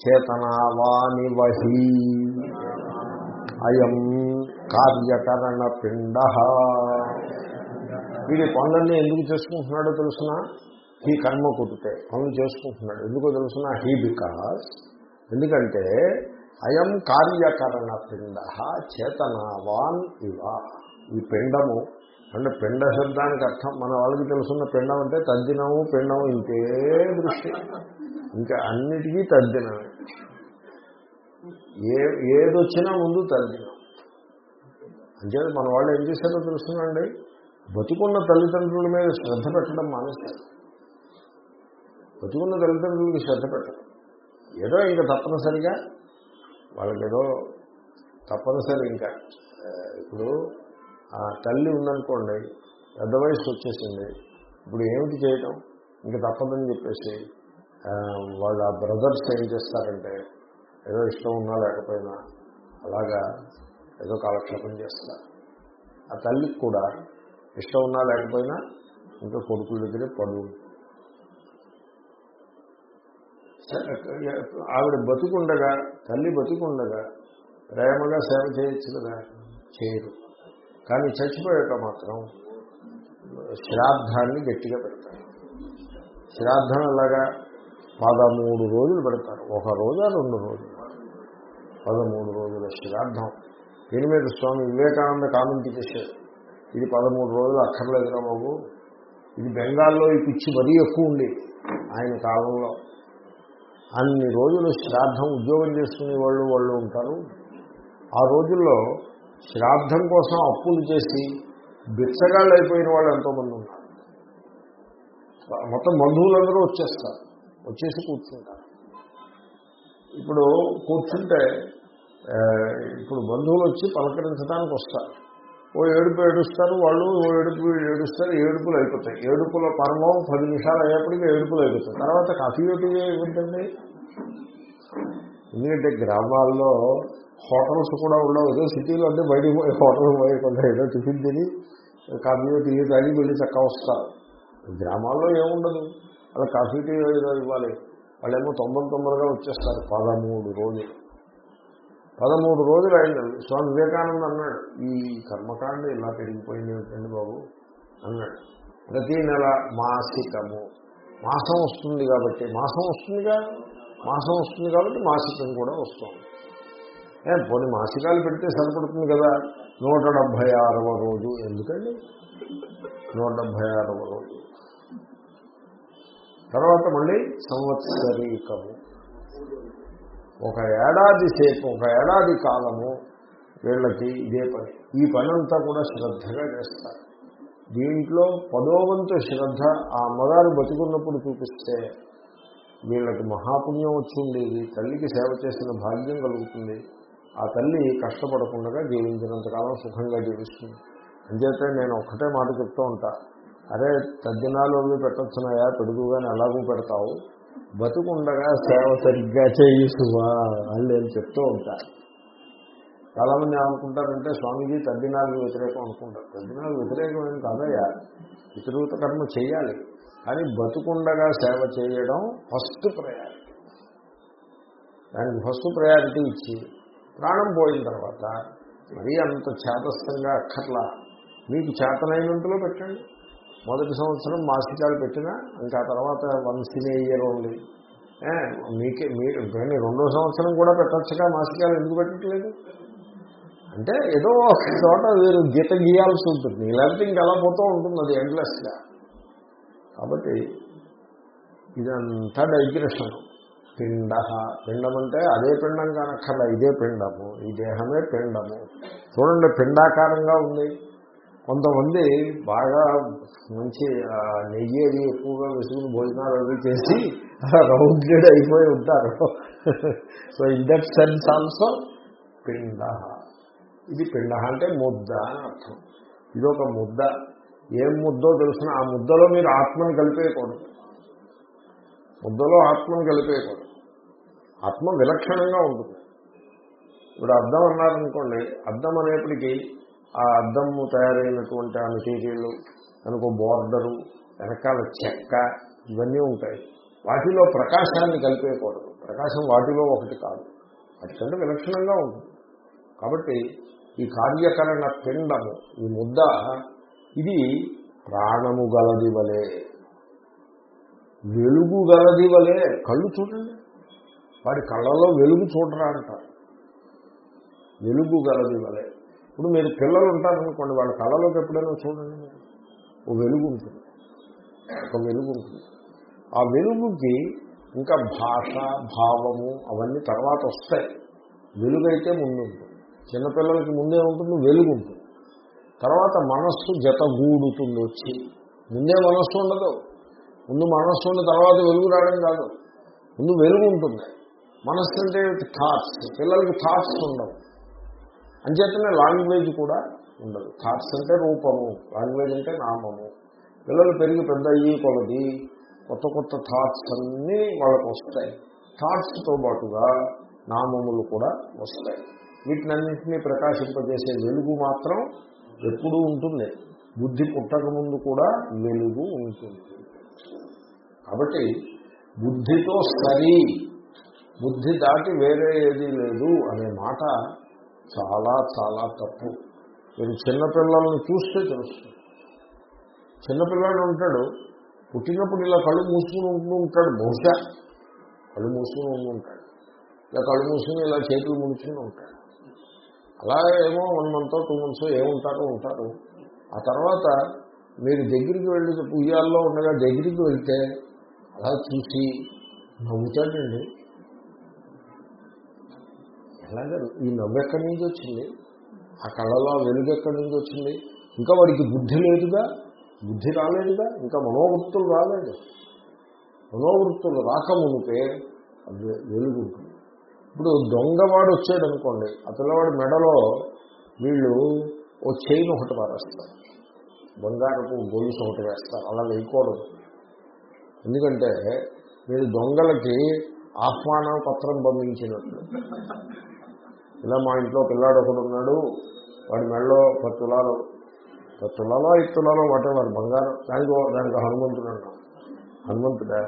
చేతనావాని వహి అయం కార్యకరణ పిండ వీడి పనులన్నీ ఎందుకు చేసుకుంటున్నాడో తెలుసిన? ఈ కర్మ కుదితే పనులు చేసుకుంటున్నాడు. ఎందుకో తెలుసిన? హీ బికాస్ ఎందుకంటే అయం కార్యకరణ పిండ చేతనావాన్ ఇవ. ఈ పిండము అంటే పిండ శబ్దానికి అర్థం మన వాళ్ళకి తెలుసున్న పిండం అంటే తద్దినము పిండము ఇంతే దృష్టి. ఇంకా అన్నిటికీ తద్దినమే. ఏ ఏదొచ్చినా ముందు తల్లిదండ్రులు అంటే మన వాళ్ళు ఏం చేశారో తెలుస్తుందండి బతుకున్న తల్లిదండ్రుల మీద శ్రద్ధ పెట్టడం మానేశారు. బతుకున్న తల్లిదండ్రులకి శ్రద్ధ పెట్టడం. ఏదో ఇంకా తప్పనిసరిగా వాళ్ళకి ఏదో తప్పనిసరి ఇంకా. ఇప్పుడు ఆ తల్లి ఉందనుకోండి పెద్ద వయసు వచ్చేసింది ఇప్పుడు ఏమిటి చేయటం? ఇంకా తప్పదని చెప్పేసి వాళ్ళ బ్రదర్స్ ఏం చేస్తారంటే ఏదో ఇష్టం ఉన్నా లేకపోయినా అలాగా ఏదో కాలక్షేపం చేస్తారు. ఆ తల్లికి కూడా ఇష్టం ఉన్నా లేకపోయినా ఇంకా కొడుకుల దగ్గరే పడు. ఆవిడ బతుకుండగా తల్లి బతుకుండగా ప్రేమగా సేవ చేయొచ్చు కదా? చేయరు. కానీ చచ్చిపోయాక మాత్రం శ్రాద్ధాన్ని గట్టిగా పెడతారు. శ్రాద్ధం ఎలాగా? పదమూడు రోజులు పెడతారు. ఒక రోజా రెండు రోజులు? పదమూడు రోజుల శ్రాద్ధం. దీని మీద స్వామి వివేకానంద కామెంట్ చేశారు. ఇది పదమూడు రోజులు అక్కర్లేదురా బాబు. ఇది బెంగాల్లో ఈ పిచ్చి మరీ ఎక్కువ ఉంది ఆయన కాలంలో. అన్ని రోజులు శ్రాద్ధం ఉద్యోగం చేసుకునే వాళ్ళు వాళ్ళు ఉంటారు. ఆ రోజుల్లో శ్రాద్ధం కోసం అప్పులు చేసి బిచ్చగాళ్ళు అయిపోయిన వాళ్ళు ఎంతోమంది ఉన్నారు మొత్తం బంధువులందరూ వచ్చేస్తారు. వచ్చేసి కూర్చుంటారు. ఇప్పుడు కూర్చుంటే ఇప్పుడు బంధువులు వచ్చి పలకరించడానికి వస్తారు. ఓ ఏడుపు ఏడుస్తారు వాళ్ళు ఓ ఏడుపు ఏడుస్తారు ఏడుపులు అయిపోతాయి. ఏడుపుల పర్వం పది నిమిషాలు అయ్యేప్పటికీ ఏడుపులు అయిపోతాయి. తర్వాత కాఫీ ఒకటి ఏమిటండి ఎందుకంటే గ్రామాల్లో హోటల్స్ కూడా ఉండవు. ఏదో సిటీలో అంటే బయటికి పోయి హోటల్ పోయి కొంత ఏదో టిఫిన్ తిని కాఫీ టీ తాగి వెళ్ళి చక్క వస్తారు. గ్రామాల్లో ఏముండదు. అలా కాఫీ టీ ఏదో ఇవ్వాలి. వాళ్ళేమో తొంభై తొమ్మిదిగా వచ్చేస్తారు. పదమూడు రోజులు. పదమూడు రోజులు అయింది. స్వామి వివేకానంద అన్నాడు ఈ కర్మకాండ ఇలా పెరిగిపోయింది ఏమిటండి బాబు? అన్నాడు. ప్రతి నెల మాసికము. మాసం వస్తుంది కాబట్టి మాసం వస్తుందిగా? మాసం వస్తుంది కాబట్టి మాసికం కూడా వస్తుంది. ఏ కొన్ని మాసికాలు పెడితే సరిపడుతుంది కదా? నూట డెబ్భై ఆరవ రోజు. ఎందుకండి? నూట డెబ్భై ఆరవ రోజు. తర్వాత మళ్ళీ సంవత్సరీకము ఒక ఏడాది సేపు ఒక ఏడాది కాలము వీళ్ళకి ఇదే పని. ఈ పని అంతా కూడా శ్రద్ధగా చేస్తారు. దీంట్లో పదోవంతు శ్రద్ధ ఆ అమ్మగారు బతుకున్నప్పుడు చూపిస్తే వీళ్ళకి మహాపుణ్యం వచ్చి ఉండేది తల్లికి సేవ చేసిన భాగ్యం కలుగుతుంది. ఆ తల్లి కష్టపడకుండా జీవించినంతకాలం సుఖంగా జీవిస్తుంది. అంచేతే నేను ఒక్కటే మాట చెప్తూ ఉంటాను అరే తగ్గినాలు అవి పెట్టచ్చున్నాయా? పెడుగుగానే ఎలాగూ పెడతావు. బతుకుండగా సేవ సరిగ్గా చేయుసువా అని నేను చెప్తూ ఉంటాను చాలామంది అనుకుంటారంటే స్వామీజీ తద్దినాలకు వ్యతిరేకం అనుకుంటారు. తద్దినాలకు వ్యతిరేకం ఏం కాదయ్యా. పితృత కర్మ చేయాలి కానీ బతుకుండగా సేవ చేయడం ఫస్ట్ ప్రయారిటీ దానికి ఫస్ట్ ప్రయారిటీ ఇచ్చి ప్రాణం పోయిన తర్వాత మరీ అంత చేతస్థంగా అక్కర్లా. మీకు చేతనైనంతలో పెట్టండి. మొదటి సంవత్సరం మాసికాలు పెట్టినా ఇంకా తర్వాత వన్స్ ఇన్ ఇయర్ ఓన్లీ. మీకే మీరు కానీ రెండో సంవత్సరం కూడా పెట్టచ్చుగా మాసికాలు ఎందుకు పెట్టట్లేదు? అంటే ఏదో ఒక చోట మీరు గీత గీయాల్సి ఉంటుంది. లేకపోతే ఇంకెలా పోతూ ఉంటుంది అది ఎండ్లెస్గా కాబట్టి ఇదంతా డైగ్రెషన్ పిండ పిండం అంటే అదే పిండం కానక్కర్లా ఇదే పిండము ఈ దేహమే పిండము. చూడండి పిండాకారంగా ఉంది. కొంతమంది బాగా మంచి నెయ్యి అది ఎక్కువగా విసుకుని భోజనాలు అవి చేసి రౌండెడ్ అయిపోయి ఉంటారు. So in that sense also పిండ. ఇది పిండ అంటే ముద్ద అని అర్థం. ఇది ఒక ముద్ద. ఏం ముద్దో తెలిసిన? ఆ ముద్దలో మీరు ఆత్మను కలిపేయకూడదు. ముద్దలో ఆత్మని కలిపేయకూడదు. ఆత్మ విలక్షణంగా ఉంటుంది. ఇప్పుడు అర్థం అన్నారనుకోండి అర్థం అనేప్పటికీ ఆ అద్దము తయారైనటువంటి ఆ మెటీరియల్ దానికి బోర్డరు వెనకాల చెక్క ఇవన్నీ ఉంటాయి. వాటిలో ప్రకాశాన్ని కలిపేయకూడదు. ప్రకాశం వాటిలో ఒకటి కాదు. వాటికంటే విలక్షణంగా ఉంటుంది. కాబట్టి ఈ కార్యకరణ పిండము ఈ ముద్ద ఇది ప్రాణము గలది వలే వెలుగు గలది వలే. కళ్ళు చూడండి. వాడి కళ్ళలో వెలుగు చూడరా అంటారు వెలుగు గలది వలే. ఇప్పుడు మీరు పిల్లలు ఉంటారనుకోండి వాళ్ళ కళలోకి ఎప్పుడైనా చూడండి మీరు. ఓ వెలుగు ఉంటుంది. ఒక వెలుగు ఉంటుంది. ఆ వెలుగుకి ఇంకా భాష భావము అవన్నీ తర్వాత వస్తాయి. వెలుగైతే ముందు ఉంటుంది. చిన్నపిల్లలకి ముందే ఉంటుంది వెలుగు ఉంటుంది. తర్వాత మనస్సు జతగూడుతుంది వచ్చి. ముందే మనస్సు ఉండదు. ముందు మనస్సు ఉన్న తర్వాత వెలుగు రావడం కాదు. ముందు వెలుగు ఉంటుంది. మనస్సు అంటే థాట్స్ పిల్లలకి థాట్స్ ఉండవు. అంచేతనే లాంగ్వేజ్ కూడా ఉండదు. థాట్స్ అంటే రూపము లాంగ్వేజ్ అంటే నామము. పిల్లలు పెరిగి పెద్ద అయ్యి కొలది కొత్త కొత్త థాట్స్ అన్నీ వాళ్ళకు వస్తాయి. థాట్స్తో పాటుగా నామములు కూడా వస్తాయి. వీటినన్నింటినీ ప్రకాశింపజేసే వెలుగు మాత్రం ఎప్పుడూ ఉంటుంది. బుద్ధి పుట్టక ముందు కూడా వెలుగు ఉంటుంది. కాబట్టి బుద్ధితో సరి బుద్ధి దాటి వేరే ఏది లేదు అనే మాట చాలా చాలా తప్పు. మీరు చిన్నపిల్లలను చూస్తే తెలుస్తుంది. చిన్నపిల్లాడు ఉంటాడు. పుట్టినప్పుడు ఇలా కళ్ళు మూసుకుని ఉంటూ ఉంటాడు. బహుశా కళ్ళు మూసుకుని ఉండి ఉంటాడు. ఇలా కళ్ళు మూసుకుని ఇలా చేతులు ముడుచుకుని ఉంటాడు. అలా ఏమో వన్ మంత్ టూ మంత్స్ ఏముంటారో ఉంటారు ఆ తర్వాత మీరు దగ్గరికి వెళ్ళి ఉయ్యాల్లో ఉండగా దగ్గరికి వెళ్తే అలా చూసి నవ్వుతాడండి. అలాగే ఈ నవ్వు ఎక్కడి నుంచి వచ్చింది? ఆ కళ్ళలో వెలుగు ఎక్కడి నుంచి వచ్చింది? ఇంకా వాడికి బుద్ధి లేదుగా? బుద్ధి రాలేదుగా? ఇంకా మనోవృత్తులు రాలేదు. మనోవృత్తులు రాకమునిపే అది వెలుగు ఉంటుంది. ఇప్పుడు దొంగవాడు వచ్చాడు అనుకోండి ఆ పిల్లవాడి మెడలో వీళ్ళు ఓ చైన్ ఒకటి పారేస్తారు. బంగారపు గొలుసు ఒకటి వేస్తారు. అలా వేయకూడదు. ఎందుకంటే మీరు దొంగలకి ఆహ్వాన పత్రం పంపించినట్లు ఇలా మా ఇంట్లో పిల్లాడు ఒకడు ఉన్నాడు వాడి మెళ్ళలో పది తులాలు పది తులాలో ఐదు తులాలో వాటేవారు బంగారం. దానికి దానికి హనుమంతుడు అన్నాం. హనుమంతుడా?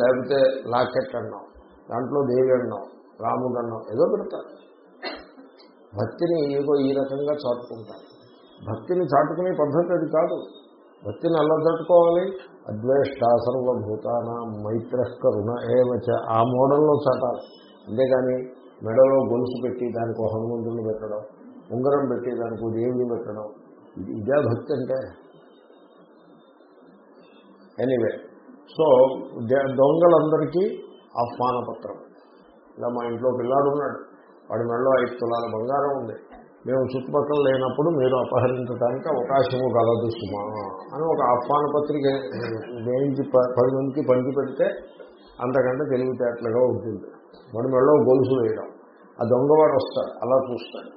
లేకపోతే లాకెట్ అన్నాం. దాంట్లో దేవి అన్నాం. రాముడు అన్నాం. ఏదో పెడతారు. భక్తిని ఏదో ఈ రకంగా చాటుకుంటారు. భక్తిని చాటుకునే పద్ధతి అది కాదు. భక్తిని అలా చాటుకోవాలి అద్వేష్ట సర్వభూతాన మైత్రకరుణ ఏమచ ఆ మోడల్లో చాటాలి. అంతేగాని మెడలో గొలుసు పెట్టి దానికి ఒక హనుమంతుడిని పెట్టడం ఉంగరం పెట్టి దానికి దేవుని దేవుడిని పెట్టడం ఇది ఇదే భక్తి అంటే. ఎనీవే సో ద- దొంగలందరికీ ఆహ్వాన పత్రం ఇలా మా ఇంట్లో పిల్లాడు ఉన్నాడు. వాడి మెడలో ఐదు తులాల బంగారం ఉంది. మేము చుట్టుపక్కల లేనప్పుడు మీరు అపహరించడానికి అవకాశము కలదు సుమా అని ఒక ఆహ్వాన పత్రిక వేయించి ప- పది మందికి పంచి పెడితే అంతకంటే తెలివితేటలుగా ఉంటుంది. మన మెడలో గొలుసు వేయడం. ఆ దొంగవాడు వస్తాడు అలా చూస్తాడు.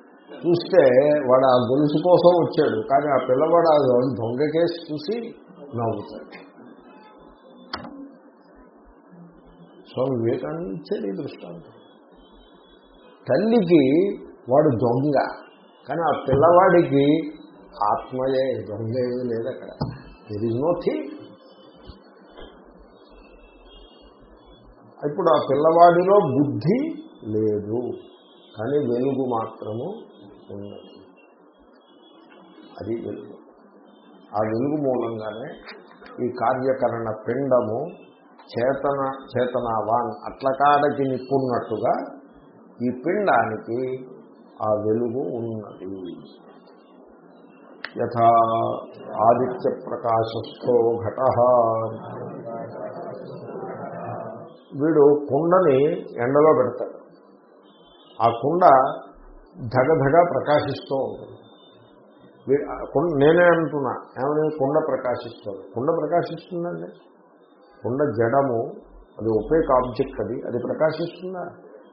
చూస్తే వాడు ఆ గొలుసు కోసం వచ్చాడు కానీ ఆ పిల్లవాడు ఆ దొంగ కేసు చూసి నవ్వుతాడు. స్వామి వివేకానంద ఇచ్చాడు ఈ దృష్టాంతం. తల్లికి వాడు దొంగ కానీ ఆ పిల్లవాడికి ఆత్మయే దొంగ ఏమీ లేదు అక్కడ. దెర్ ఇస్ నో థింగ్ ఇప్పుడు ఆ పిల్లవాడిలో బుద్ధి లేదు. కానీ వెలుగు మాత్రము ఉన్నది. అది వెలుగు ఆ వెలుగు మూలంగానే ఈ కార్యకరణ పిండము చేతన చేతనావాన్ అట్లకాడకి నిప్పున్నట్టుగా ఈ పిండానికి ఆ వెలుగు ఉన్నది. యథా ఆదిత్య ప్రకాశస్థో ఘట. వీడు కుండని ఎండలో పెడతాడు. ఆ కుండ ధగధగా ప్రకాశిస్తూ ఉంటుంది. కుండ నేనే అంటున్నా ఏమని? కుండ ప్రకాశిస్తుంది. కుండ ప్రకాశిస్తుందండి? కుండ జడము అది ఒపేక్ ఆబ్జెక్ట్ అది అది ప్రకాశిస్తుందా?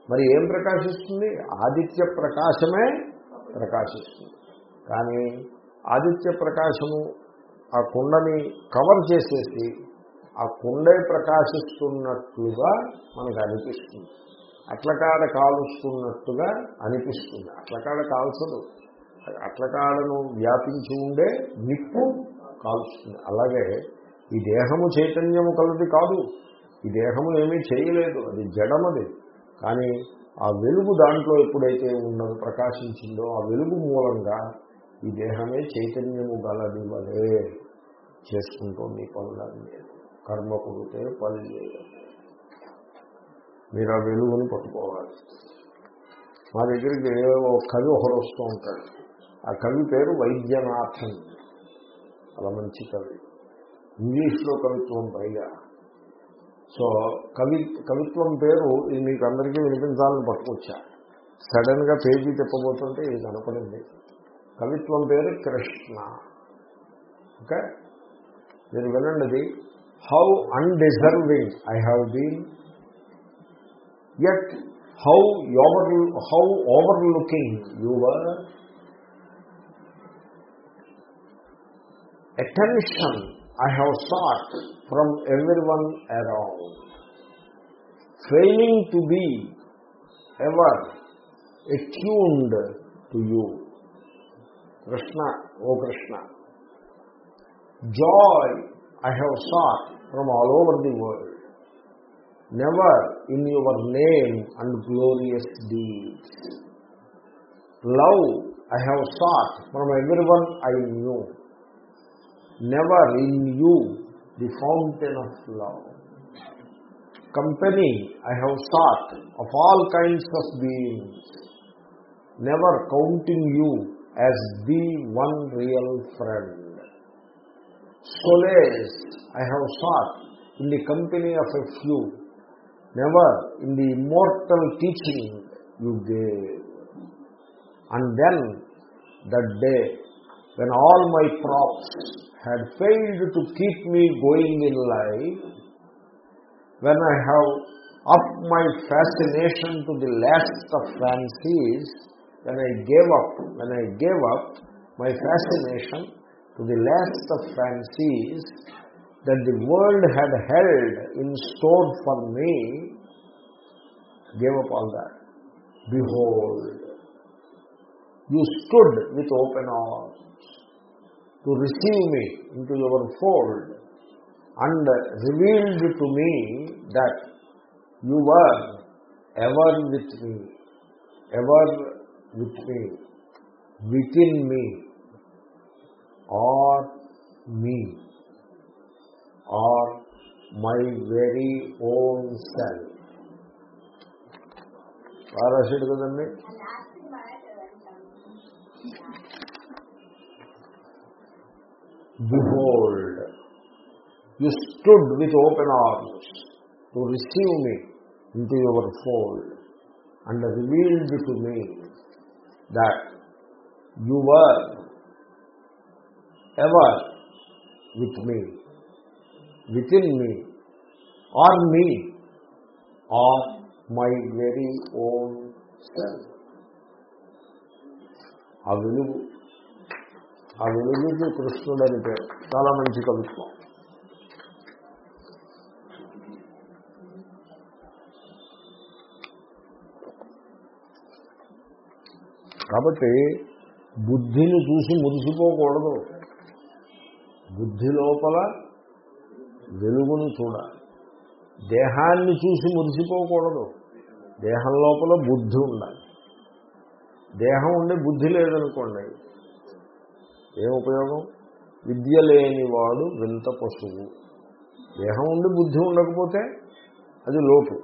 మరి ఏం ప్రకాశిస్తుంది? ఆదిత్య ప్రకాశమే ప్రకాశిస్తుంది. కానీ ఆదిత్య ప్రకాశము ఆ కుండని కవర్ చేసేసి ఆ కుండే ప్రకాశిస్తున్నట్లుగా మనకు అనిపిస్తుంది. అట్లకాడ కాలుస్తున్నట్టుగా అనిపిస్తుంది. అట్లకాడ కాల్చదు. అట్లకాడను వ్యాపించి ఉండే నిప్పు కాలుస్తుంది. అలాగే ఈ దేహము చైతన్యము కలది కాదు. ఈ దేహము ఏమీ చేయలేదు. అది జడమది. కానీ ఆ వెలుగు దాంట్లో ఎప్పుడైతే ఉన్నది ప్రకాశించిందో ఆ వెలుగు మూలంగా ఈ దేహమే చైతన్యము గలది వలే చేసుకుంటోంది పనులన్నీ. కర్మ కొడితే పని లేదు మీరు ఆ వెలుగుని పట్టుకోవాలి. మా దగ్గరికి ఒక కవి ఒకరు వస్తూ ఉంటాడు. ఆ కవి పేరు వైద్యనాథన్. అలా మంచి కవి. ఇంగ్లీష్లో కవిత్వం పైగా. సో కవి కవిత్వం పేరు ఇది మీకు అందరికీ వినిపించాలని పట్టుకొచ్చా. సడన్గా పేజీ తిప్పబోతుంటే ఇది కనపడింది. కవిత్వం పేరు కృష్ణ. ఓకే? మీరు వినండి. How undeserving I have been yet how over how overlooking you were attention i have sought from everyone around. Failing to be ever attuned to you. Krishna o krishna. Joy i have sought from all over the world never in your name and glorious deeds. Love i have sought from everyone i knew never in you the fountain of love. Company i have sought of all kinds of beings. Never counting you as the one real friend. Solace i have sought in the company of a few never in the immortal teaching you gave. And then that day when all my props had failed to keep me going in life, when I have upped my fascination to the last of fancies, when I gave up, when I gave up my fascination to the last of fancies that the world had held in store for me, gave up all that. Behold, you stood with open arms to receive me into your fold and revealed to me that you were ever with me, ever with me, within me, or me, my very own self. రాశాడు కదండి Behold, you stood with open arms to receive me into your fold and revealed to me that you were ever with me, within me are me are my very own self. ఆ వెలుగు ఆ వెలుగుకి కృష్ణుడు అని పేరు. చాలా మంచి కవిత్వం కాబట్టి బుద్ధిని చూసి మురిసిపోకూడదు. బుద్ధి లోపల వెలుగును చూడాలి. దేహాన్ని చూసి మురిసిపోకూడదు. దేహం లోపల బుద్ధి ఉండాలి. దేహం ఉండి బుద్ధి లేదనుకోండి ఏం ఉపయోగం? విద్య లేనివాడు వింత పశువు. దేహం ఉండి బుద్ధి ఉండకపోతే అది లోటు.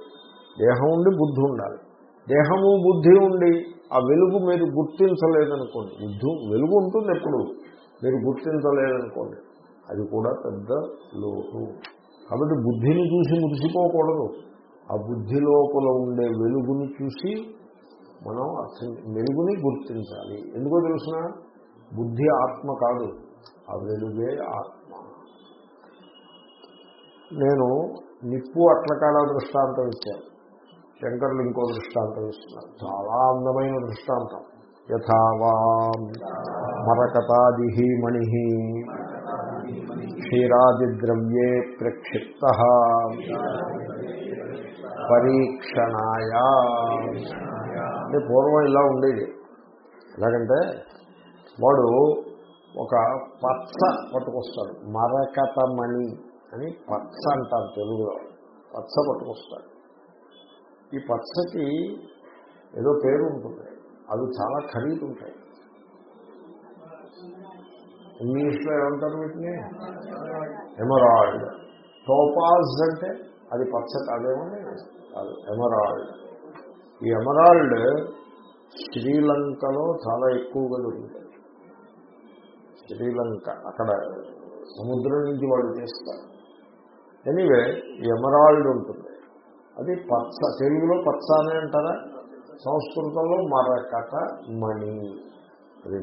దేహం ఉండి బుద్ధి ఉండాలి. దేహము బుద్ధి ఉండి ఆ వెలుగు మీరు గుర్తించలేదనుకోండి. బుద్ధి వెలుగు ఉంటుంది ఎప్పుడు. మీరు గుర్తించలేదనుకోండి. అది కూడా పెద్ద లోటు. కాబట్టి బుద్ధిని చూసి మురిసిపోకూడదు. ఆ బుద్ధి లోపల ఉండే వెలుగుని చూసి మనం అర్థం వెలుగుని గుర్తించాలి. ఎందుకో తెలుసిన? బుద్ధి ఆత్మ కాదు ఆ వెలుగే ఆత్మ. నేను నిప్పు అట్లకాల దృష్టాంతం ఇచ్చాను. శంకర్లు ఇంకో దృష్టాంతం ఇస్తున్నారు. చాలా అందమైన దృష్టాంతం. యథావా మరకతాది మణి. క్షీరాదిద్రవ్యే ప్రక్షిప్త పరీక్షణాయ. అంటే పూర్వం ఇలా ఉండేది. ఎలాగంటే వాడు ఒక పచ్చ పట్టుకొస్తాడు. మరకతమణి అని పచ్చ అంటారు తెలుగులో. పచ్చ పట్టుకొస్తాడు. ఈ పచ్చకి ఏదో పేరు ఉంటుంది. అవి చాలా ఖరీదు ఉంటాయి. ఇంగ్లీష్లో ఏమంటారు వీటిని? ఎమరాల్డ్. టోపాజ్ అంటే అది పచ్చ కాదేమని కాదు ఎమరాల్డ్. ఈ ఎమరాల్డ్ శ్రీలంకలో చాలా ఎక్కువగా దొరుకుతాయి. శ్రీలంక అక్కడ సముద్రం నుంచి వాళ్ళు చేస్తారు. ఎనీవే ఎమరాల్డ్ ఉంటుంది. అది పచ్చ తెలుగులో పచ్చ అనే అంటారా? సంస్కృతంలో మరకట మణి. అది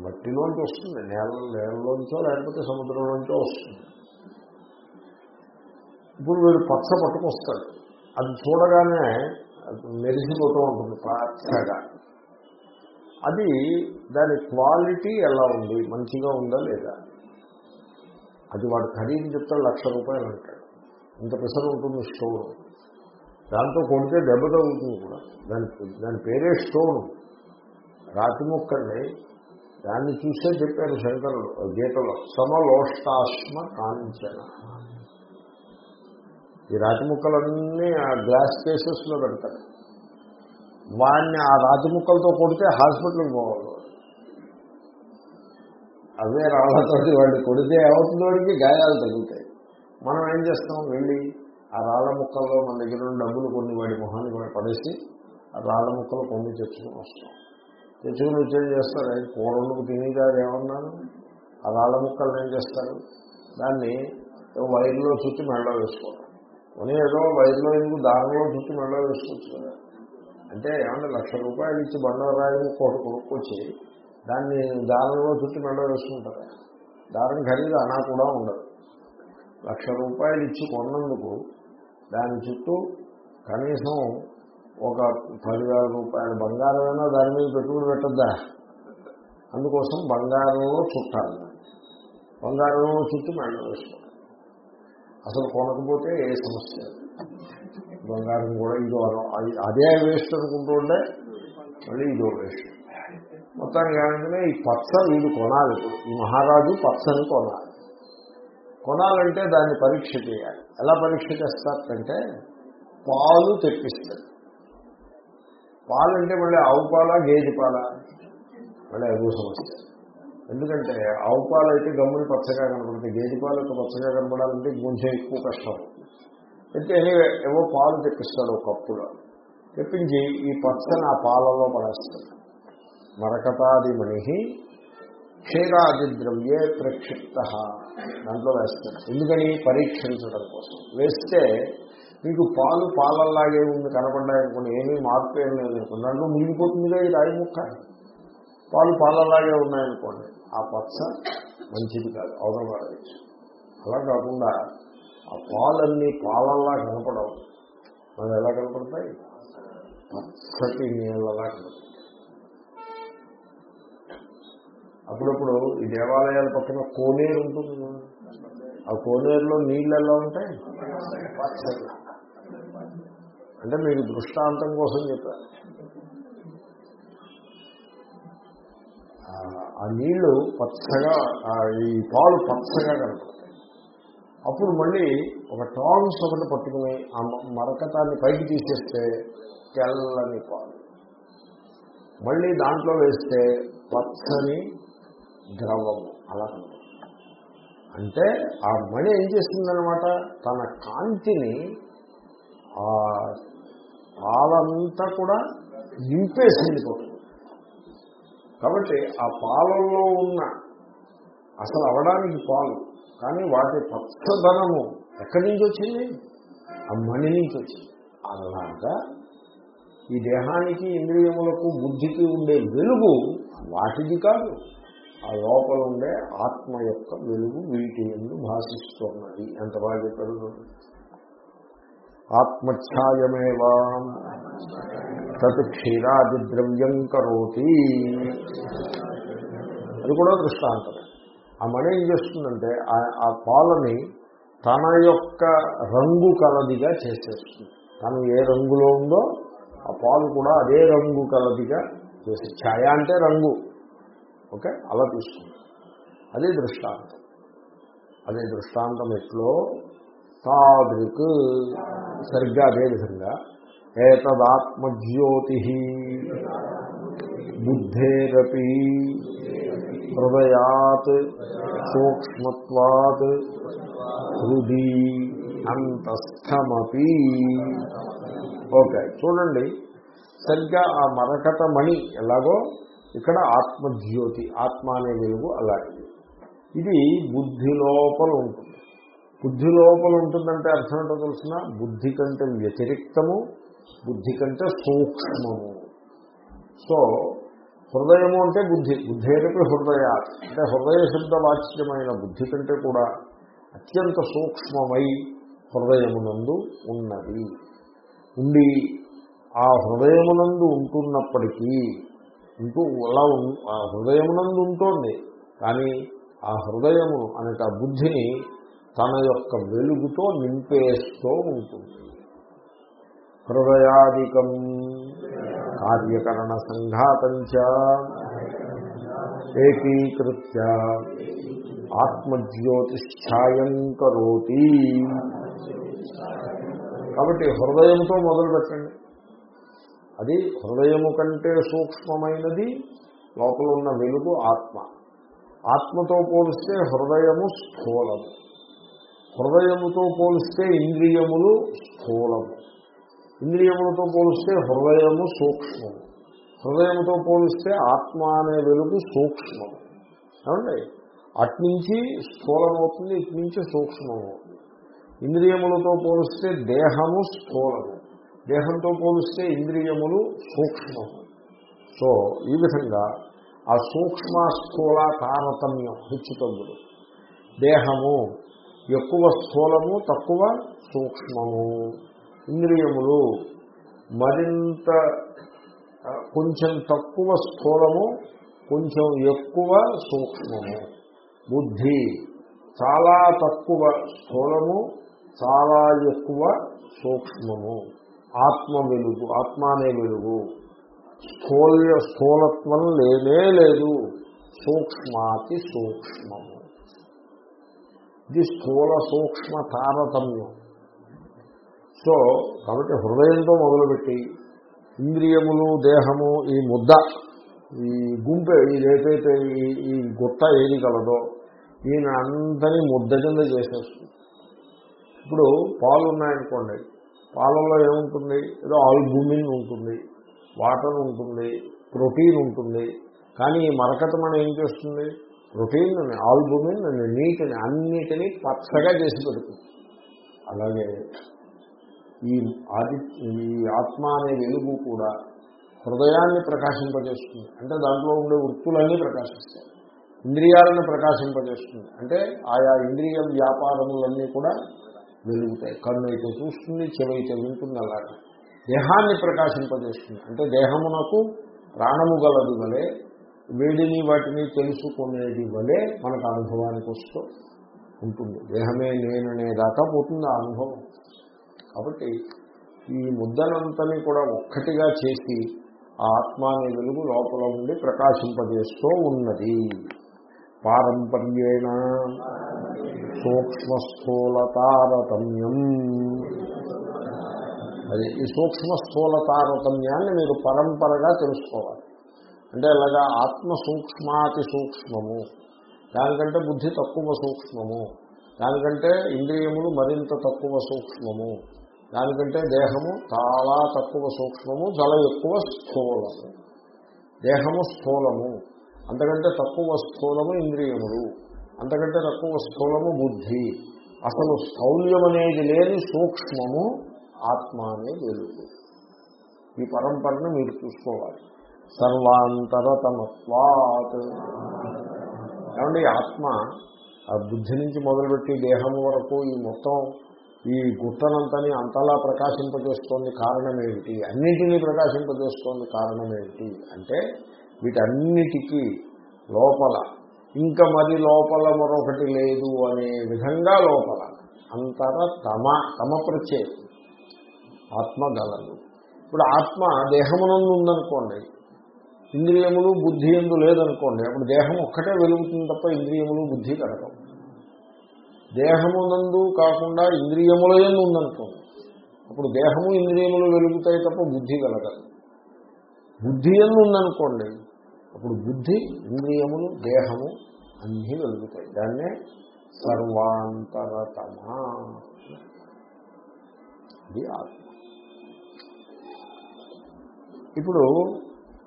మట్టిలోంచి వస్తుంది. నేల నేలలోంచో లేకపోతే సముద్రంలోంచో వస్తుంది. ఇప్పుడు వీడు పచ్చ పట్టుకొస్తాడు. అది చూడగానే మెరిసిపోతూ ఉంటుంది పచ్చగా. అది దాని క్వాలిటీ ఎలా ఉంది? మంచిగా ఉందా లేదా? అది వాడు ఖరీదు చెప్తాడు లక్ష రూపాయలు అంటాడు. ఇంత పిసరు ఉంటుంది స్టోన్. దాంతో కొడితే దెబ్బ తగ్గుతుంది కూడా. దాని దాని పేరే స్టోన్. రాతి ముక్కల్ని దాన్ని చూసే చెప్పారు శంకరుడు గీతలో. సమలోష్టాశ్మ కాంచన. ఈ రాతి ముక్కలన్నీ ఆ గ్లాస్ కేసెస్లో పెడతారు. వాడిని ఆ రాతి ముక్కలతో కొడితే హాస్పిటల్కి పోవాలి. అవే రాళ్ళతోటి వాడిని కొడితే ఏమవుతుందో? వాడికి గాయాలు తగ్గుతాయి. మనం ఏం చేస్తాం? వెళ్ళి ఆ రాళ్ళ ముక్కల్లో మన దగ్గర ఉన్న డబ్బులు కొన్ని వాడి మొహాన్ని కూడా పడేసి ఆ రాళ్ళ ముక్కలు కొన్ని తెచ్చుకుని వస్తాం. తెచ్చుకుని వచ్చి ఏం చేస్తారు వండుకు తినేదారు ఏమన్నాను? ఆ రాళ్ళ ముక్కలు ఏం చేస్తారు? దాన్ని వైర్లో చుట్టి మెడలో వేసుకోవడం. కొని ఏదో వైర్లో ఎందుకు దానిలో చుట్టి మెడలో వేసుకోవచ్చు కదా. అంటే ఏమన్నా లక్ష రూపాయలు ఇచ్చి బండరాయి కోట కొనుక్కొచ్చి దాన్ని దారంలో చుట్టి మెడలో వేసుకుంటారు. దారం ఖరీదు అనా కూడా ఉండదు. లక్ష రూపాయలు ఇచ్చి కొన్నందుకు దాని చుట్టూ కనీసం ఒక పదివేల రూపాయల బంగారమైనా దాని మీద పెట్టుకుని పెట్టద్దా? అందుకోసం బంగారంలో చుట్టాలి. బంగారంలో చుట్టూ మెళ్ళ వేసుకోవాలి. అసలు కొనకపోతే ఏ సమస్య బంగారం కూడా ఇదో అది- అదే వేస్ట్ అనుకుంటూ ఉంటే మళ్ళీ ఇదో వేస్ట్. మొత్తానికి ఏమంటే ఈ పచ్చ వీడు కొనాలి. ఈ మహారాజు పచ్చని కొనాలి. కొనాలంటే దాన్ని పరీక్ష చేయాలి. ఎలా పరీక్ష చేస్తారంటే పాలు తెప్పిస్తారు. పాలంటే మళ్ళీ ఆవు పాల గేదె పాల? మళ్ళీ అదో సమస్య. ఎందుకంటే ఆవు పాలు అయితే గమ్ముని పచ్చగా కనపడుతుంది గేదె పాలు అయితే పచ్చగా కనపడాలంటే కొంచెం ఎక్కువ కష్టం. అయితే ఎనీవే ఏవో పాలు తెప్పిస్తాడు ఒకప్పుడు. తెప్పించి ఈ పచ్చని ఆ పాలలో పడేస్తాడు మరకతాది మణి క్షీరాది ద్రవ్యే ప్రక్షిప్త. దాంట్లో వేస్తాడు ఎందుకని? పరీక్షించడం కోసం. వేస్తే మీకు పాలు పాలల్లాగే ఉంది కనపడ్డాయనుకోండి ఏమీ మార్పు ఏం లేదనుకోండి దాంట్లో మునిగిపోతుందిగా ఈ రాయి ముక్క. పాలు పాలల్లాగే ఉన్నాయనుకోండి ఆ పచ్చ మంచిది కాదు అవసరం కాదు అలా కాకుండా ఆ పాలన్నీ పాలల్లా కనపడవు. మరి ఎలా కనపడతాయి? పచ్చటి నీళ్ళలా కనపడతాయి. అప్పుడప్పుడు ఈ దేవాలయాల పక్కన కోనేరు ఉంటుంది ఆ కోనేరులో నీళ్ళు ఎలా ఉంటాయి? పచ్చగా. అంటే మీకు దృష్టాంతం కోసం చెప్పారు. ఆ- ఆ నీళ్ళు పచ్చగా ఆ ఈ పాలు పచ్చగా కనపడతాయి. అప్పుడు మళ్ళీ ఒక టాన్స్ ఒకటి పట్టుకుని ఆ మరకతాన్ని పైకి తీసేస్తే తెల్లని పాలు. మళ్ళీ దాంట్లో వేస్తే పచ్చని ద్రవము. అలా అంటే ఆ మణి ఏం చేస్తుందనమాట తన కాంతిని ఆ పాలంతా కూడా నింపేసింది పోతుంది. కాబట్టి ఆ పాలల్లో ఉన్న అసలు అవడానికి పాలు కానీ వాటి పచ్చదనము ఎక్కడి నుంచి వచ్చింది? ఆ మణి నుంచి వచ్చింది. అలాగా ఈ దేహానికి ఇంద్రియములకు బుద్ధికి ఉండే వెలుగు వాటిది కాదు. ఆ లోపల ఉండే ఆత్మ యొక్క వెలుగు వీటి ఎందు భాషిస్తున్నది. ఎంత బాగా చెప్పారు ఆత్మఛాయమేవా? తత్ క్షీరాది ద్రవ్యం కరోతి. అది కూడా దృష్టాంతమే ఆ మణి ఏం చేస్తుందంటే ఆ- పాలని తన యొక్క రంగు కలదిగా చేసేస్తుంది. తను ఏ రంగులో ఉందో ఆ పాలు కూడా అదే రంగు కలదిగా చేసి ఛాయ అంటే రంగు. ఓకే? అలా తీసుకుంది. అదే దృష్టాంతం. అదే దృష్టాంతం ఎట్లో? తాదృక్ సరిగ్గా అదేవిధంగా ఏతదాత్మజ్యోతి బుద్ధేరపి హృదయాత్ సూక్ష్మత్వాత్ హృది అంతస్థమపి. ఓకే చూడండి. సరిగ్గా ఆ మరకట మణి ఎలాగో ఇక్కడ ఆత్మజ్యోతి ఆత్మ అనే వెలుగు అలాంటిది. ఇది బుద్ధి లోపల ఉంటుంది. బుద్ధి లోపల ఉంటుందంటే అర్థం ఏంటో తెలిసిన? బుద్ధి కంటే వ్యతిరిక్తము బుద్ధి కంటే సూక్ష్మము. సో హృదయము అంటే బుద్ధి. బుద్ధేరపి హృదయ. అంటే హృదయ శబ్ద వాచ్యమైన బుద్ధి కంటే కూడా అత్యంత సూక్ష్మమై హృదయమునందు ఉన్నది. ఉండి ఆ హృదయమునందు ఉంటున్నప్పటికీ ఇంటూ అలా ఆ హృదయమునందు ఉంటోంది. కానీ ఆ హృదయము అనే ఆ బుద్ధిని తన యొక్క వెలుగుతో నింపేస్తూ ఉంటుంది. హృదయాదికం కార్యకరణ సంఘాతంచ ఏకీకృత్య ఆత్మజ్యోతిష్ఛాయం కరోతి. కాబట్టి హృదయంతో మొదలు పెట్టండి. అది హృదయము కంటే సూక్ష్మమైనది లోపల ఉన్న వెలుగు ఆత్మ. ఆత్మతో పోలిస్తే హృదయము స్థూలము. హృదయముతో పోలిస్తే ఇంద్రియములు స్థూలము. ఇంద్రియములతో పోలిస్తే హృదయము సూక్ష్మము. హృదయముతో పోలిస్తే ఆత్మ అనే వెలుగు సూక్ష్మము. ఏమండి? అట్నుంచి స్థూలమవుతుంది ఇట్నుంచి సూక్ష్మమవుతుంది. ఇంద్రియములతో పోలిస్తే దేహము స్థూలము. దేహంతో పోలిస్తే ఇంద్రియములు సూక్ష్మము. సో ఈ విధంగా ఆ సూక్ష్మ స్థూల తారతమ్యం హెచ్చుతగ్గులు దేహము ఎక్కువ స్థూలము తక్కువ సూక్ష్మము. ఇంద్రియములు మరింత కొంచెం తక్కువ స్థూలము కొంచెం ఎక్కువ సూక్ష్మము. బుద్ధి చాలా తక్కువ స్థూలము చాలా ఎక్కువ సూక్ష్మము. ఆత్మ వెలుగు ఆత్మ అనే వెలుగు. స్థూల్య స్థూలత్వం లేనే లేదు. సూక్ష్మాతి సూక్ష్మము. ఇది స్థూల సూక్ష్మ తారతమ్యం. సో కాబట్టి హృదయంతో మొదలుపెట్టి ఇంద్రియములు దేహము ఈ ముద్ద ఈ గుంపె ఇదేదైతే ఈ ఈ గుట్ట ఏది కలదో ఈయన అంతని ముద్ద కింద చేసేస్తుంది. ఇప్పుడు పాలు ఉన్నాయనుకోండి పాలలో ఏముంటుంది? ఏదో ఆల్బుమిన్ ఉంటుంది వాటర్ ఉంటుంది ప్రోటీన్ ఉంటుంది కానీ ఈ మరకతం అని ఏం చేస్తుంది? ప్రోటీన్ ఆల్బుమిన్ నీటిని అన్నిటినీ పచ్చగా చేసి పెడుతుంది. అలాగే ఈ ఆది ఈ ఆత్మ అనే వెలుగు కూడా హృదయాన్ని ప్రకాశింపజేస్తుంది. అంటే దాంట్లో ఉండే వృత్తులన్నీ ప్రకాశిస్తాయి. ఇంద్రియాలను ప్రకాశింపజేస్తుంది. అంటే ఆయా ఇంద్రియ వ్యాపారములన్నీ కూడా వెలుగుతాయి. కన్ను అయితే చూస్తుంది చెవైతే వింటుంది అలాగే. దేహాన్ని ప్రకాశింపజేస్తుంది. అంటే దేహమునకు ప్రాణము గలది వలె వేడిని వాటిని తెలుసుకునేది వలె మనకు అనుభవానికి వస్తూ ఉంటుంది. దేహమే నేననేదాకా పోతుంది ఆ అనుభవం. కాబట్టి ఈ ముద్దనంతని కూడా ఒక్కటిగా చేసి ఆ ఆత్మ అనే వెలుగు లోపల ఉండి ప్రకాశింపజేస్తూ ఉన్నది. పారంపర్యేణ సూక్ష్మస్థూల తారతమ్యం అది ఈ సూక్ష్మ స్థూల తారతమ్యాన్ని మీరు పరంపరగా తెలుసుకోవాలి. అంటే అలాగా ఆత్మ సూక్ష్మాతి సూక్ష్మము. దానికంటే బుద్ధి తక్కువ సూక్ష్మము. దానికంటే ఇంద్రియములు మరింత తక్కువ సూక్ష్మము. దానికంటే దేహము చాలా తక్కువ సూక్ష్మము చాలా ఎక్కువ స్థూలము. దేహము స్థూలము. అంతకంటే తక్కువ స్థూలము ఇంద్రియములు. అంతకంటే తక్కువ స్థూలము బుద్ధి. అసలు స్థౌల్యం అనేది లేని సూక్ష్మము ఆత్మ అనే వెలుగు. ఈ పరంపరను మీరు చూసుకోవాలి. సర్వాంతరతమత్వాత్ ఏమంటే ఆత్మ ఆ బుద్ధి నుంచి మొదలుపెట్టి దేహం వరకు ఈ మొత్తం ఈ గుట్టనంతని అంతలా ప్రకాశింపజేస్తోంది కారణం ఏమిటి? అన్నిటినీ ప్రకాశింపజేస్తోంది కారణం ఏమిటి? అంటే వీటన్నిటికీ లోపల ఇంకా మరి లోపల మరొకటి లేదు అనే విధంగా లోపల అంతర తమ తమ ప్రత్యేకం ఆత్మ గలదు ఇప్పుడు ఆత్మ దేహమునందు ఉందనుకోండి ఇంద్రియములు బుద్ధి ఎందు లేదనుకోండి అప్పుడు దేహం ఒక్కటే వెలుగుతుంది తప్ప ఇంద్రియములు బుద్ధి కలగవు. దేహమునందు కాకుండా ఇంద్రియముల ఎందు ఉందనుకోండి అప్పుడు దేహము ఇంద్రియములు వెలుగుతాయి తప్ప బుద్ధి కలగదు. బుద్ధి ఎందు ఉందనుకోండి అప్పుడు బుద్ధి ఇంద్రియములు దేహము అన్నీ వెలుగుతాయి. దాన్నే సర్వాంతరతమా. ఇది ఆత్మ. ఇప్పుడు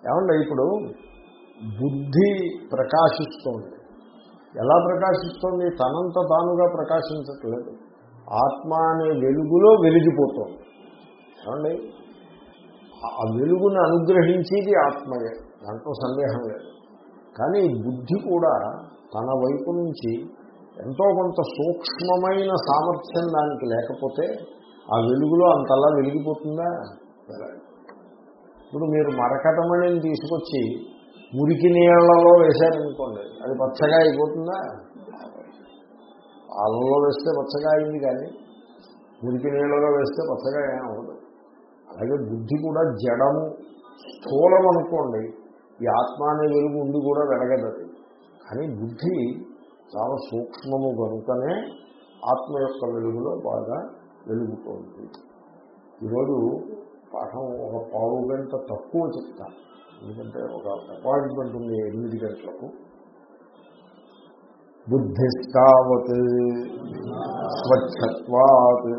ఏమంటే ఇప్పుడు బుద్ధి ప్రకాశిస్తోంది. ఎలా ప్రకాశిస్తోంది? తనంత తానుగా ప్రకాశించట్లేదు. ఆత్మ అనే వెలుగులో వెలిగిపోతుంది. ఏమండి? ఆ వెలుగును అనుగ్రహించేది ఆత్మయే దాంట్లో సందేహం లేదు. కానీ బుద్ధి కూడా తన వైపు నుంచి ఎంతో కొంత సూక్ష్మమైన సామర్థ్యం దానికి లేకపోతే ఆ వెలుగులో అంతలా వెలిగిపోతుందా? ఇప్పుడు మీరు మరకటమణిని తీసుకొచ్చి మురికి నీళ్ళలో వేశారనుకోండి అది పచ్చగా అయిపోతుందా? అల్లలో వేస్తే పచ్చగా అయింది కానీ మురికి నీళ్ళలో వేస్తే పచ్చగా ఏమవుతుంది అలాగే బుద్ధి కూడా జడము స్థూలం అనుకోండి ఈ ఆత్మ అనే వెలుగు ఉండి కూడా వెలగదది కానీ బుద్ధి చాలా సూక్ష్మము కనుకనే ఆత్మ యొక్క వెలుగులో బాగా వెలుగుతోంది. ఈరోజు పాఠం ఒక పావు గంట తక్కువ చెప్తాను. ఎందుకంటే ఒక అపాయింట్మెంట్ ఉంది ఎనిమిది గంటలకు. బుద్ధిష్టావత్ స్వచ్ఛత్వాత్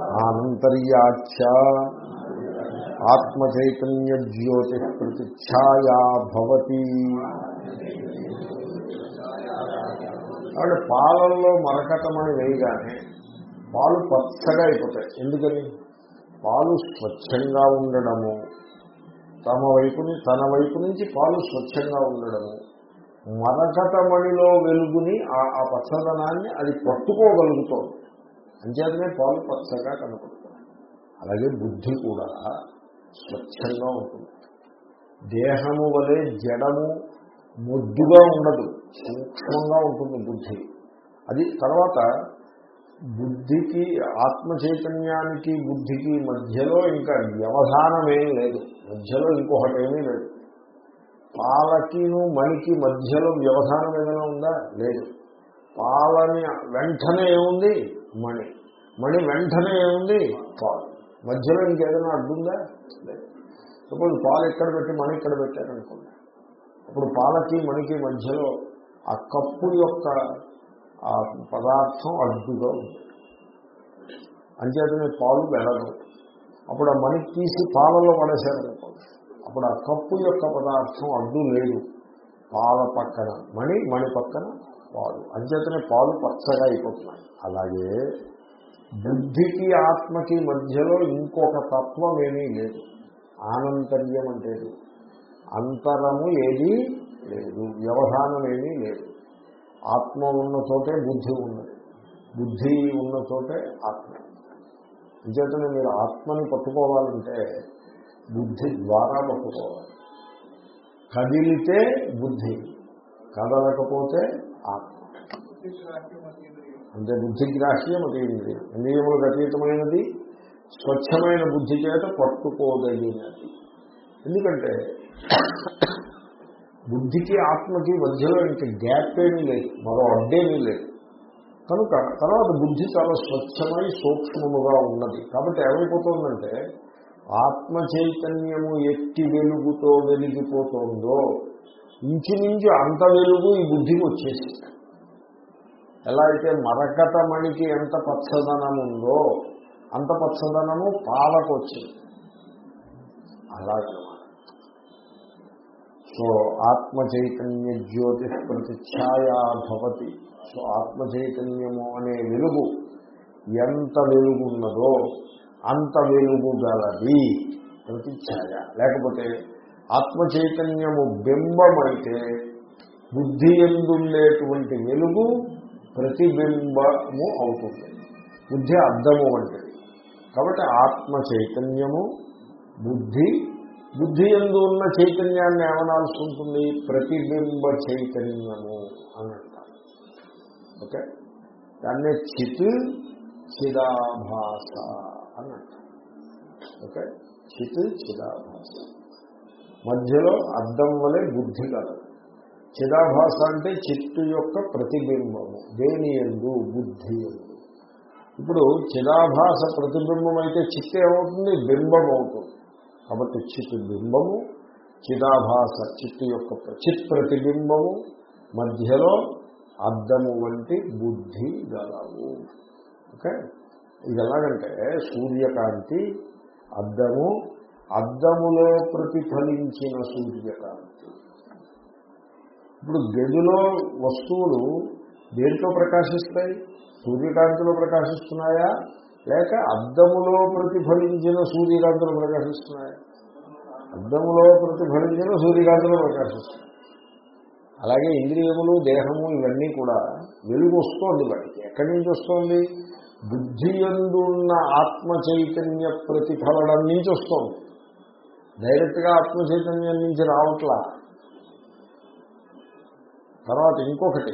ఆనంతర్యాచ ఆత్మచైతన్య జ్యోతి ప్రతిఛాయా భవతి. కాబట్టి పాలల్లో మరకటమని వేయగానే పాలు పచ్చగా అయిపోతాయి. ఎందుకని? పాలు స్వచ్ఛంగా ఉండడము. తమ వైపు తన వైపు నుంచి పాలు స్వచ్ఛంగా ఉండడము. మరకటమణిలో వెలుగుని ఆ ఆ పచ్చదనాన్ని అది పట్టుకోగలుగుతోంది. అంచేతనే పాలు పచ్చగా కనపడుతుంది. అలాగే బుద్ధి కూడా స్వచ్ఛంగా ఉంటుంది. దేహము వలె జడము మొద్దుగా ఉండదు. సూక్ష్మంగా ఉంటుంది బుద్ధి. అది తర్వాత బుద్ధికి ఆత్మ చైతన్యానికి బుద్ధికి మధ్యలో ఇంకా వ్యవధానమేం లేదు. మధ్యలో ఇంకొకటి ఏమీ లేదు. పాలకిను మణికి మధ్యలో వ్యవధానం ఏదైనా ఉందా? లేదు. పాలని వెంటనే ఏముంది? మణి. మణి వెంటనే ఏముంది? పాలు. మధ్యలో ఇంకేదైనా అడ్డుందా? లేదు. సపోజ్ పాలు ఎక్కడ పెట్టి మణి ఇక్కడ పెట్టారనుకోండి. అప్పుడు పాలకి మణికి మధ్యలో ఆ కప్పు యొక్క ఆ పదార్థం అడ్డుగా ఉంది. అంచేతనే పాలు వెళ్ళదు అప్పుడు ఆ మణి తీసి పాలలో పడేశారనుకోండి అప్పుడు ఆ కప్పు యొక్క పదార్థం అడ్డు లేదు. పాల పక్కన మణి మణి పక్కన పాలు. అంచేతనే పాలు పచ్చగా అయిపోతున్నాయి. అలాగే బుద్ధికి ఆత్మకి మధ్యలో ఇంకొక తత్వం ఏమీ లేదు. ఆనంతర్యం అంటే అంతరము ఏదీ లేదు. వ్యవధానం ఏమీ లేదు. ఆత్మ ఉన్న చోటే బుద్ధి ఉన్నది. బుద్ధి ఉన్న చోటే ఆత్మ. అంచేతనే మీరు ఆత్మని పట్టుకోవాలంటే బుద్ధి ద్వారా పట్టుకోవాలి. కదిలితే బుద్ధి కదలకపోతే ఆత్మ. అంటే బుద్ధిగ్రాహ్యం అది ఇంద్రియం ఇంద్రియములకు అతీతమైనది స్వచ్ఛమైన బుద్ధి చేత పట్టుకోదగినది. ఎందుకంటే బుద్ధికి ఆత్మకి మధ్యలో ఇంక గ్యాప్ ఏమీ లేదు. మరో అడ్డేమీ లేదు. కనుక తర్వాత బుద్ధి చాలా స్వచ్ఛమై సూక్ష్మముగా ఉన్నది. కాబట్టి ఏమైపోతుందంటే ఆత్మ చైతన్యము ఎట్టి వెలుగుతో వెలిగిపోతుందో ఇంచుమించు అంత వెలుగు ఈ బుద్ధికి వచ్చేసింది. ఎలా అయితే మరకటమణికి ఎంత పచ్చదనం ఉందో అంత పచ్చదనము పాలకు వచ్చింది అలాగనమాట సో ఆత్మ చైతన్య జ్యోతి ప్రతిఛాయాభవతి సో ఆత్మ చైతన్యము అనే వెలుగు ఎంత వెలుగున్నదో అంత వెలుగు గలది ప్రతిఛాయ లేకపోతే ఆత్మ చైతన్యము బింబమైతే బుద్ధి ఎందుండేటువంటి వెలుగు ప్రతిబింబము అవుతుంది. బుద్ధి అర్థము వంటిది. కాబట్టి ఆత్మ చైతన్యము బుద్ధి బుద్ధి ఎందు ఉన్న చైతన్యాన్ని ఏమనాల్సి ఉంటుంది ప్రతిబింబ చైతన్యము అని అంటారు. ఓకే? దాన్నే చిత్ చిదాభాస అని అంటారు. ఓకే? చిత్ చిదాభాస. మధ్యలో అద్దం వలె బుద్ధి కలదు చిదాభాస అంటే చిత్తు యొక్క ప్రతిబింబము దేని ఎందు బుద్ధి ఎందు ఇప్పుడు చిదాభాస ప్రతిబింబం అయితే చిత్త ఏమవుతుంది? బింబం అవుతుంది కాబట్టి చిత్తు బింబము చిదాభాస చిత్తు యొక్క చిత్ ప్రతిబింబము మధ్యలో అద్దము వంటి బుద్ధి గలవు. ఓకే? ఇది ఎలాగంటే సూర్యకాంతి అద్దము అద్దములో ప్రతిఫలించిన సూర్యకాంతి. ఇప్పుడు గదిలో వస్తువులు దేంట్లో ప్రకాశిస్తాయి? సూర్యకాంతిలో ప్రకాశిస్తున్నాయా? లేక అద్దములో ప్రతిఫలించిన సూర్యకాంతులు ప్రకాశిస్తున్నాయి. అద్దములో ప్రతిఫలించిన సూర్యకాంతులు ప్రకాశిస్తున్నాయి. అలాగే ఇంద్రియములు దేహము ఇవన్నీ కూడా వెలుగు వస్తోంది వాటికి. ఎక్కడి నుంచి వస్తోంది? బుద్ధి ఎందున్న ఆత్మ చైతన్య ప్రతిఫలనం నుంచి వస్తోంది. డైరెక్ట్గా ఆత్మ చైతన్యం నుంచి రావట్లా? తర్వాత ఇంకొకటి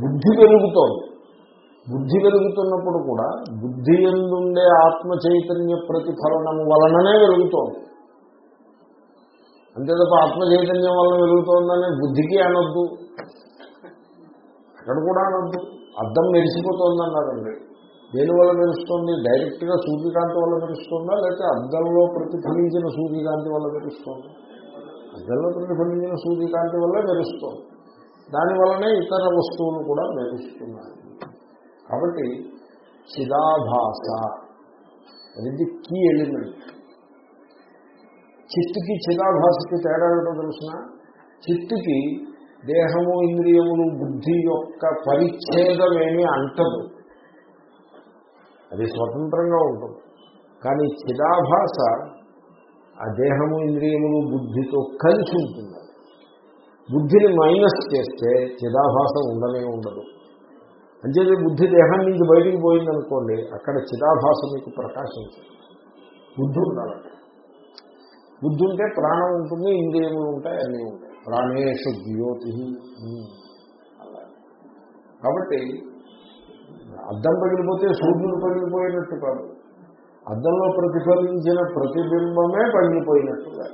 బుద్ధి పెరుగుతోంది. బుద్ధి వెలుగుతున్నప్పుడు కూడా బుద్ధి ఎందుండే ఆత్మ చైతన్య ప్రతిఫలనం వలననే వెలుగుతోంది అంతే తప్ప ఆత్మ చైతన్యం వలన వెలుగుతోందని బుద్ధికి అనొద్దు. అక్కడ కూడా అనొద్దు. అద్దం మెరిసిపోతోందన్నారండి. దేనివల్ల మెరుస్తుంది? డైరెక్ట్గా సూర్యకాంతి వల్ల మెరుస్తుందా? లేకపోతే అద్దంలో ప్రతిఫలించిన సూర్యకాంతి వల్ల మెరుస్తుంది? అద్దంలో ప్రతిఫలించిన సూర్యకాంతి వల్ల మెరుస్తుంది. దానివల్లనే ఇతర వస్తువులు కూడా మెరుస్తున్నాయి. కాబట్టి చిదాభాస అనేది కీ ఎలిమెంట్ చిత్తుకి చిదాభాసకి తేడా ఏంటో తెలుసిన? చిత్తుకి దేహము ఇంద్రియములు బుద్ధి యొక్క పరిచ్ఛేదం ఏమీ అంటదు. అది స్వతంత్రంగా ఉంటుంది. కానీ చిదాభాస ఆ దేహము ఇంద్రియములు బుద్ధితో కలిసి ఉంటుంది. బుద్ధిని మైనస్ చేస్తే చిదాభాస ఉండనే ఉండదు. అంచేది బుద్ధి దేహం నుంచి బయటికి పోయిందనుకోండి అక్కడ చిదాభాస మీకు ప్రకాశించదు. బుద్ధి ఉండాలి. బుద్ధి ఉంటే ప్రాణం ఉంటుంది ఇంద్రియములు ఉంటాయి అన్నీ ఉంటాయి. ప్రాణేషు జ్యోతి అలా కాబట్టి అద్దం పగిలిపోతే సూర్యుడు పగిలిపోయినట్టు కాదు. అద్దంలో ప్రతిఫలించిన ప్రతిబింబమే పగిలిపోయినట్టుగా.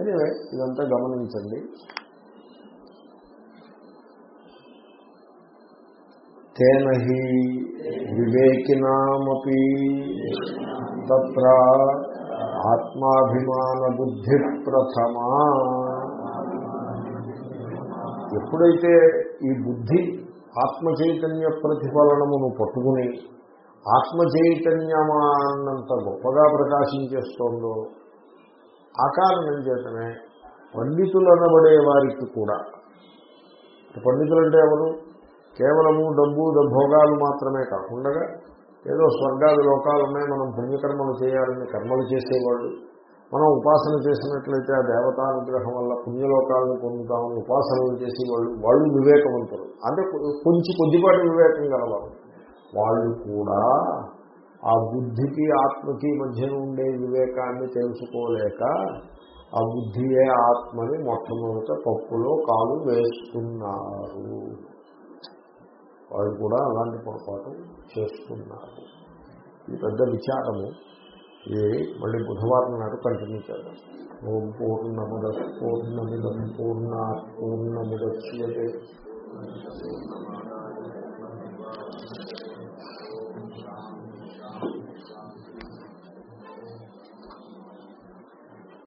ఎనివే ఇదంతా గమనించండి. తేన హి వివేకినామపి తత్ర ఆత్మాభిమాన బుద్ధి ప్రథమా ఎప్పుడైతే ఈ బుద్ధి ఆత్మ చైతన్య ప్రతిఫలనమును పట్టుకుని ఆత్మచైతన్యమానంత గొప్పగా ప్రకాశించేస్తోందో ఆ కారణం చేతనే పండితులు అనబడే వారికి కూడా. పండితులు అంటే ఎవరు? కేవలము డబ్బు భోగాలు మాత్రమే కాకుండా ఏదో స్వర్గాది లోకాలు ఉన్నాయి మనం పుణ్యకర్మలు చేయాలని కర్మలు చేసేవాళ్ళు. మనం ఉపాసన చేసినట్లయితే ఆ దేవతానుగ్రహం వల్ల పుణ్యలోకాలను పొందుతామని ఉపాసనలు చేసేవాళ్ళు. వాళ్ళు వివేకవంతులు. అంటే కొంచెం కొద్దిపాటి వివేకం గలవారు. వాళ్ళు కూడా ఆ బుద్ధికి ఆత్మకి మధ్యన ఉండే వివేకాన్ని తెలుసుకోలేక ఆ బుద్ధియే ఆత్మని మొట్టమొదట పప్పులో కాలు వేస్తున్నారు వాళ్ళు కూడా అలాంటి పొరపాటు చేస్తున్నారు. ఇది పెద్ద విచారము ఇది మళ్ళీ బుధవారం నాడు కంటిన్యూ చేద్దాం. ఓం పూర్ణముద పూర్ణమిదం పూర్ణ పూర్ణముద్యతే.